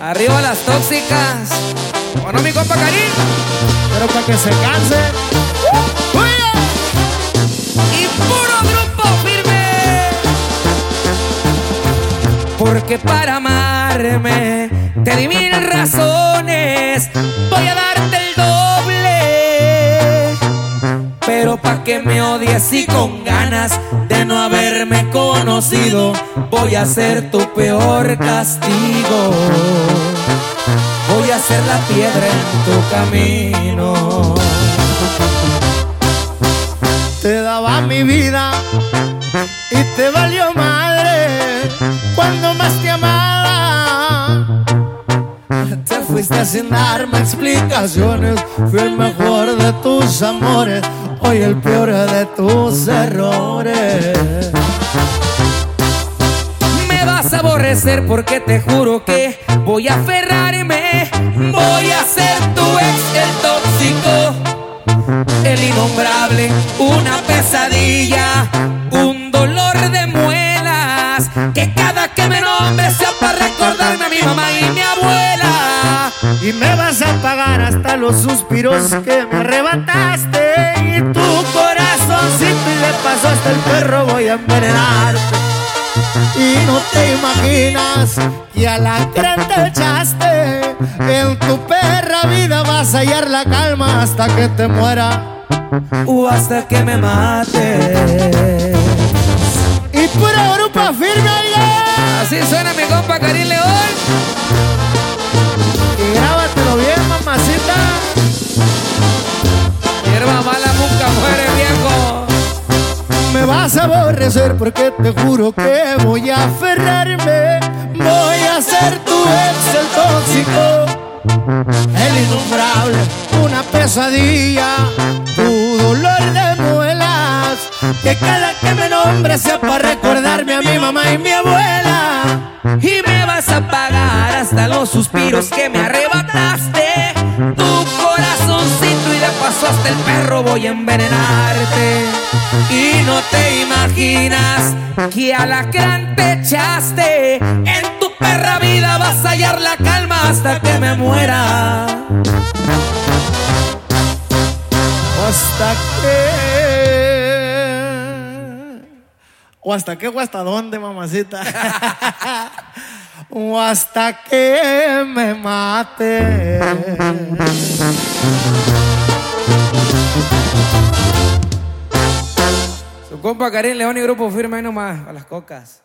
Arriba las tóxicas. Bueno, mi compa Karim. Pero para que se canse. Y puro grupo firme. Porque para amarme te di mil razones. Voy a darte Pero pa' que me odies y con ganas de no haberme conocido, voy a ser tu peor castigo. Voy a ser la piedra en tu camino. Te daba mi vida y te valió madre cuando más te amaba. Te fuiste sin darme explicaciones. Fui el mejor de tus amores, hoy el peor de tus errores. Me vas a aborrecer porque te juro que voy a aferrarme. Voy a ser tu ex, el tóxico, el innombrable, una pesadilla, un dolor de muelas. Que cada que me nombre sea para recordarme a mi mamá y me vas a pagar hasta los suspiros que me arrebataste. Y tu corazoncito y de paso hasta el perro voy a envenenarte. Y no te imaginas que a la gran te echaste. En tu perra vida vas a hallar la calma hasta que te muera. O hasta que me mate. Vas a aborrecer porque te juro que voy a aferrarme. Voy a ser tu ex, el tóxico, el innombrable, una pesadilla, tu dolor de muelas. Que cada que me nombre sea para recordarme a mi mamá y mi abuela. Y me vas a pagar hasta los suspiros que me arrebataste. Tu corazoncito y de paso hasta el perro voy a envenenarte. Y no te imaginas que a la gran te echaste. En tu perra vida vas a hallar la calma hasta que me muera. Hasta que. O hasta qué o hasta dónde, mamacita. o hasta que me mate. Compa Karim León y grupo firme ahí nomás a las cocas.